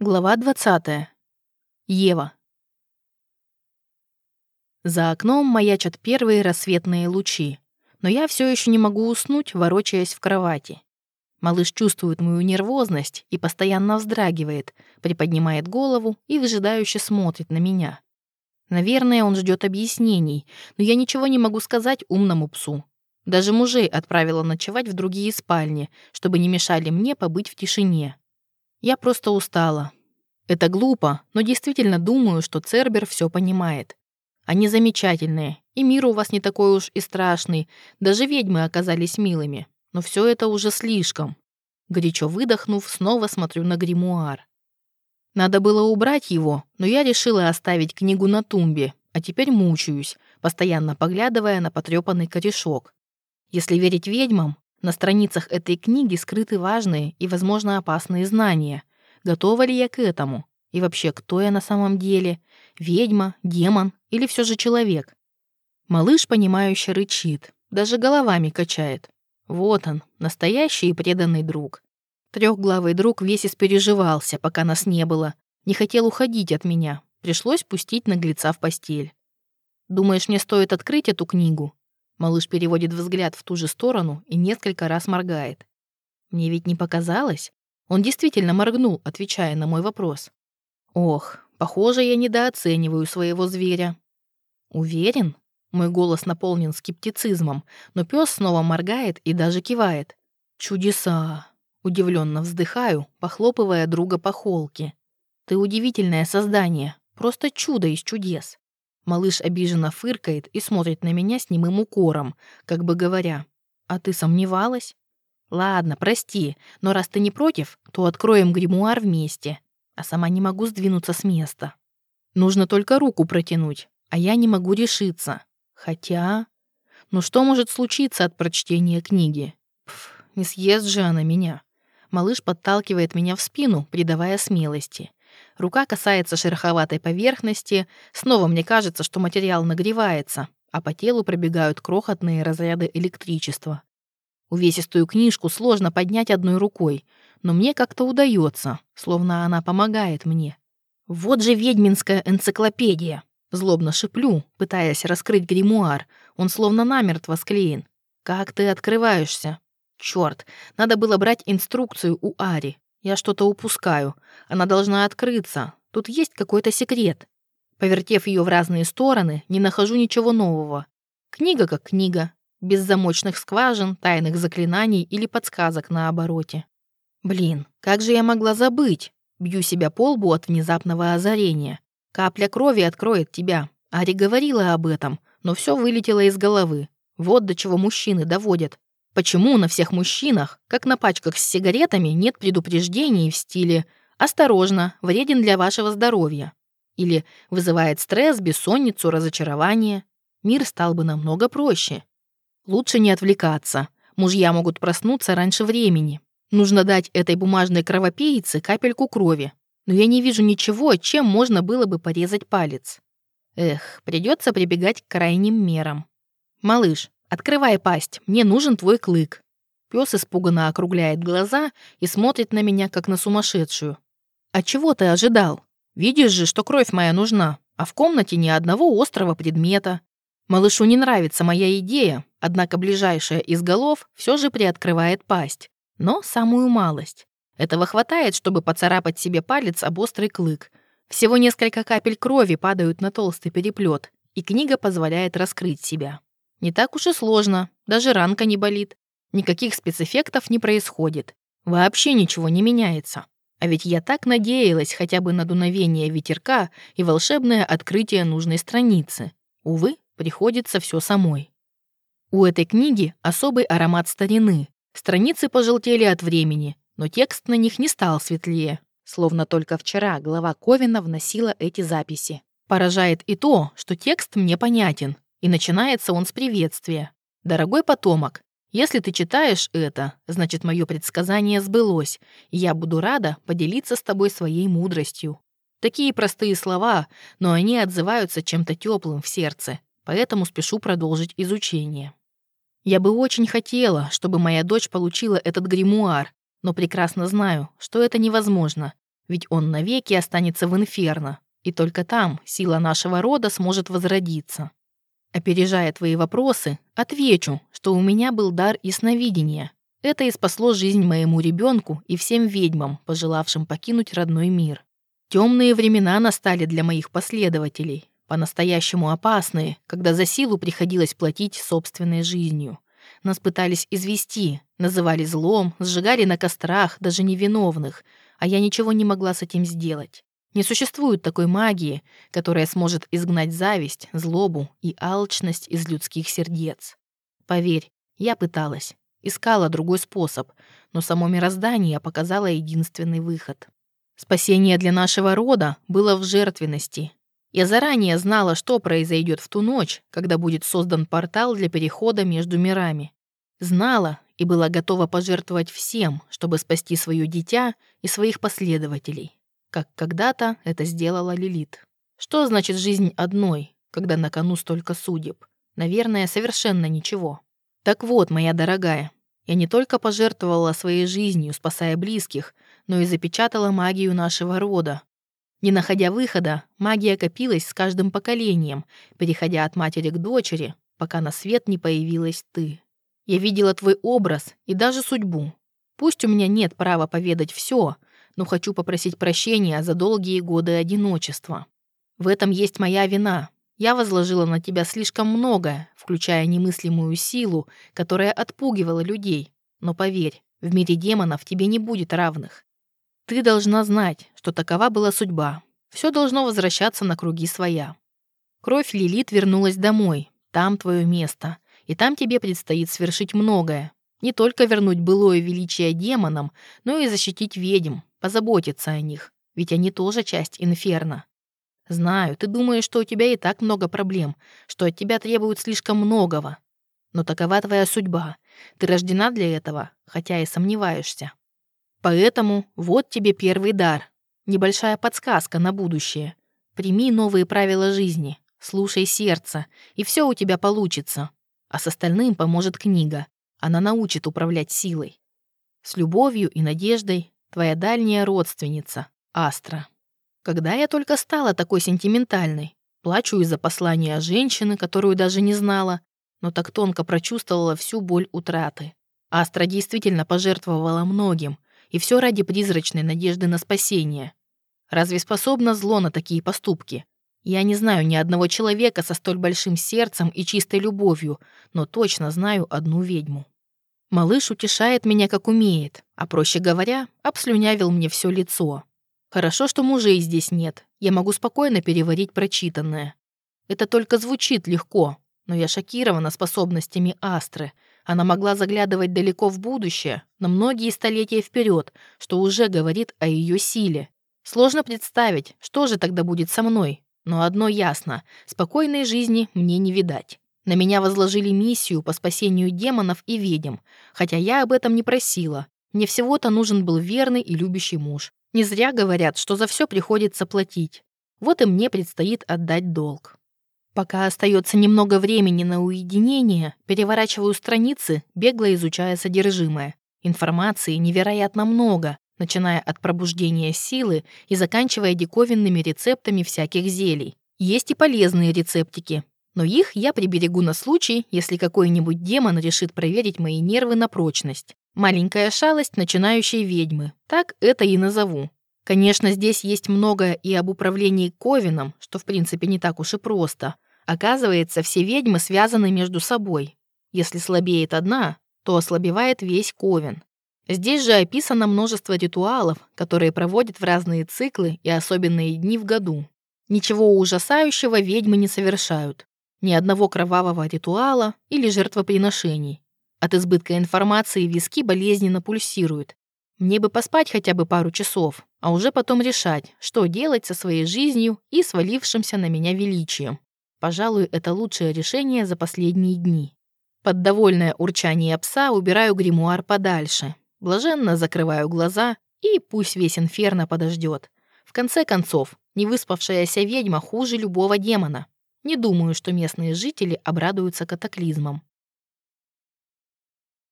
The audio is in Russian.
Глава 20. Ева. За окном маячат первые рассветные лучи, но я все еще не могу уснуть, ворочаясь в кровати. Малыш чувствует мою нервозность и постоянно вздрагивает, приподнимает голову и выжидающе смотрит на меня. Наверное, он ждет объяснений, но я ничего не могу сказать умному псу. Даже мужей отправила ночевать в другие спальни, чтобы не мешали мне побыть в тишине. Я просто устала. Это глупо, но действительно думаю, что Цербер все понимает. Они замечательные, и мир у вас не такой уж и страшный, даже ведьмы оказались милыми. Но все это уже слишком. Горячо выдохнув, снова смотрю на гримуар. Надо было убрать его, но я решила оставить книгу на тумбе, а теперь мучаюсь, постоянно поглядывая на потрепанный корешок. Если верить ведьмам, на страницах этой книги скрыты важные и, возможно, опасные знания. Готова ли я к этому? И вообще, кто я на самом деле? Ведьма, демон или все же человек? Малыш, понимающе рычит, даже головами качает. Вот он, настоящий и преданный друг. Трехглавый друг весь испереживался, пока нас не было. Не хотел уходить от меня. Пришлось пустить наглеца в постель. Думаешь, мне стоит открыть эту книгу? Малыш переводит взгляд в ту же сторону и несколько раз моргает. Мне ведь не показалось. Он действительно моргнул, отвечая на мой вопрос. Ох, похоже, я недооцениваю своего зверя. Уверен? Мой голос наполнен скептицизмом, но пес снова моргает и даже кивает. Чудеса! Удивленно вздыхаю, похлопывая друга по холке. Ты удивительное создание, просто чудо из чудес. Малыш обиженно фыркает и смотрит на меня с немым укором, как бы говоря, «А ты сомневалась?» «Ладно, прости, но раз ты не против, то откроем гримуар вместе». А сама не могу сдвинуться с места. Нужно только руку протянуть, а я не могу решиться. Хотя... Ну что может случиться от прочтения книги? Пф, не съест же она меня. Малыш подталкивает меня в спину, придавая смелости. Рука касается шероховатой поверхности. Снова мне кажется, что материал нагревается, а по телу пробегают крохотные разряды электричества. Увесистую книжку сложно поднять одной рукой, но мне как-то удается, словно она помогает мне. Вот же ведьминская энциклопедия. Злобно шиплю, пытаясь раскрыть гримуар. Он словно намертво склеен. Как ты открываешься? Черт, надо было брать инструкцию у Ари. Я что-то упускаю. Она должна открыться. Тут есть какой-то секрет. Повертев ее в разные стороны, не нахожу ничего нового. Книга как книга, без замочных скважин, тайных заклинаний или подсказок на обороте. Блин, как же я могла забыть? Бью себя по лбу от внезапного озарения. Капля крови откроет тебя. Ари говорила об этом, но все вылетело из головы. Вот до чего мужчины доводят. Почему на всех мужчинах, как на пачках с сигаретами, нет предупреждений в стиле «осторожно, вреден для вашего здоровья» или «вызывает стресс, бессонницу, разочарование»? Мир стал бы намного проще. Лучше не отвлекаться. Мужья могут проснуться раньше времени. Нужно дать этой бумажной кровопийце капельку крови. Но я не вижу ничего, чем можно было бы порезать палец. Эх, придется прибегать к крайним мерам. Малыш, «Открывай пасть, мне нужен твой клык». Пес испуганно округляет глаза и смотрит на меня, как на сумасшедшую. «А чего ты ожидал? Видишь же, что кровь моя нужна, а в комнате ни одного острого предмета. Малышу не нравится моя идея, однако ближайшая из голов все же приоткрывает пасть, но самую малость. Этого хватает, чтобы поцарапать себе палец об острый клык. Всего несколько капель крови падают на толстый переплет, и книга позволяет раскрыть себя. Не так уж и сложно, даже ранка не болит. Никаких спецэффектов не происходит. Вообще ничего не меняется. А ведь я так надеялась хотя бы на дуновение ветерка и волшебное открытие нужной страницы. Увы, приходится все самой. У этой книги особый аромат старины. Страницы пожелтели от времени, но текст на них не стал светлее. Словно только вчера глава Ковина вносила эти записи. Поражает и то, что текст мне понятен, и начинается он с приветствия. «Дорогой потомок, если ты читаешь это, значит, мое предсказание сбылось, и я буду рада поделиться с тобой своей мудростью». Такие простые слова, но они отзываются чем-то теплым в сердце, поэтому спешу продолжить изучение. Я бы очень хотела, чтобы моя дочь получила этот гримуар, но прекрасно знаю, что это невозможно, ведь он навеки останется в инферно, и только там сила нашего рода сможет возродиться. Опережая твои вопросы, отвечу, что у меня был дар ясновидения. Это и спасло жизнь моему ребенку и всем ведьмам, пожелавшим покинуть родной мир. Темные времена настали для моих последователей, по-настоящему опасные, когда за силу приходилось платить собственной жизнью. Нас пытались извести, называли злом, сжигали на кострах, даже невиновных, а я ничего не могла с этим сделать. Не существует такой магии, которая сможет изгнать зависть, злобу и алчность из людских сердец. Поверь, я пыталась, искала другой способ, но само мироздание показало единственный выход. Спасение для нашего рода было в жертвенности. Я заранее знала, что произойдет в ту ночь, когда будет создан портал для перехода между мирами. Знала и была готова пожертвовать всем, чтобы спасти свое дитя и своих последователей как когда-то это сделала Лилит. Что значит жизнь одной, когда на кону столько судеб? Наверное, совершенно ничего. Так вот, моя дорогая, я не только пожертвовала своей жизнью, спасая близких, но и запечатала магию нашего рода. Не находя выхода, магия копилась с каждым поколением, переходя от матери к дочери, пока на свет не появилась ты. Я видела твой образ и даже судьбу. Пусть у меня нет права поведать все, но хочу попросить прощения за долгие годы одиночества. В этом есть моя вина. Я возложила на тебя слишком многое, включая немыслимую силу, которая отпугивала людей. Но поверь, в мире демонов тебе не будет равных. Ты должна знать, что такова была судьба. Все должно возвращаться на круги своя. Кровь Лилит вернулась домой. Там твое место. И там тебе предстоит свершить многое. Не только вернуть былое величие демонам, но и защитить ведьм, позаботиться о них, ведь они тоже часть инферно. Знаю, ты думаешь, что у тебя и так много проблем, что от тебя требуют слишком многого. Но такова твоя судьба. Ты рождена для этого, хотя и сомневаешься. Поэтому вот тебе первый дар. Небольшая подсказка на будущее. Прими новые правила жизни, слушай сердце, и все у тебя получится. А с остальным поможет книга. Она научит управлять силой. С любовью и надеждой Твоя дальняя родственница, Астра. Когда я только стала такой сентиментальной? Плачу из-за послания женщины, которую даже не знала, но так тонко прочувствовала всю боль утраты. Астра действительно пожертвовала многим, и все ради призрачной надежды на спасение. Разве способно зло на такие поступки? Я не знаю ни одного человека со столь большим сердцем и чистой любовью, но точно знаю одну ведьму. Малыш утешает меня как умеет, а проще говоря, обслюнявил мне все лицо. Хорошо, что мужей здесь нет, я могу спокойно переварить прочитанное. Это только звучит легко, но я шокирована способностями Астры. Она могла заглядывать далеко в будущее, на многие столетия вперед, что уже говорит о ее силе. Сложно представить, что же тогда будет со мной, но одно ясно — спокойной жизни мне не видать. На меня возложили миссию по спасению демонов и ведьм, хотя я об этом не просила. Мне всего-то нужен был верный и любящий муж. Не зря говорят, что за все приходится платить. Вот и мне предстоит отдать долг. Пока остается немного времени на уединение, переворачиваю страницы, бегло изучая содержимое. Информации невероятно много, начиная от пробуждения силы и заканчивая диковинными рецептами всяких зелий. Есть и полезные рецептики, но их я приберегу на случай, если какой-нибудь демон решит проверить мои нервы на прочность. Маленькая шалость начинающей ведьмы. Так это и назову. Конечно, здесь есть многое и об управлении Ковином, что в принципе не так уж и просто. Оказывается, все ведьмы связаны между собой. Если слабеет одна, то ослабевает весь Ковен. Здесь же описано множество ритуалов, которые проводят в разные циклы и особенные дни в году. Ничего ужасающего ведьмы не совершают. Ни одного кровавого ритуала или жертвоприношений. От избытка информации виски болезненно пульсируют. Мне бы поспать хотя бы пару часов, а уже потом решать, что делать со своей жизнью и свалившимся на меня величием. Пожалуй, это лучшее решение за последние дни. Под довольное урчание пса убираю гримуар подальше. Блаженно закрываю глаза, и пусть весь инферно подождет. В конце концов, невыспавшаяся ведьма хуже любого демона. Не думаю, что местные жители обрадуются катаклизмам.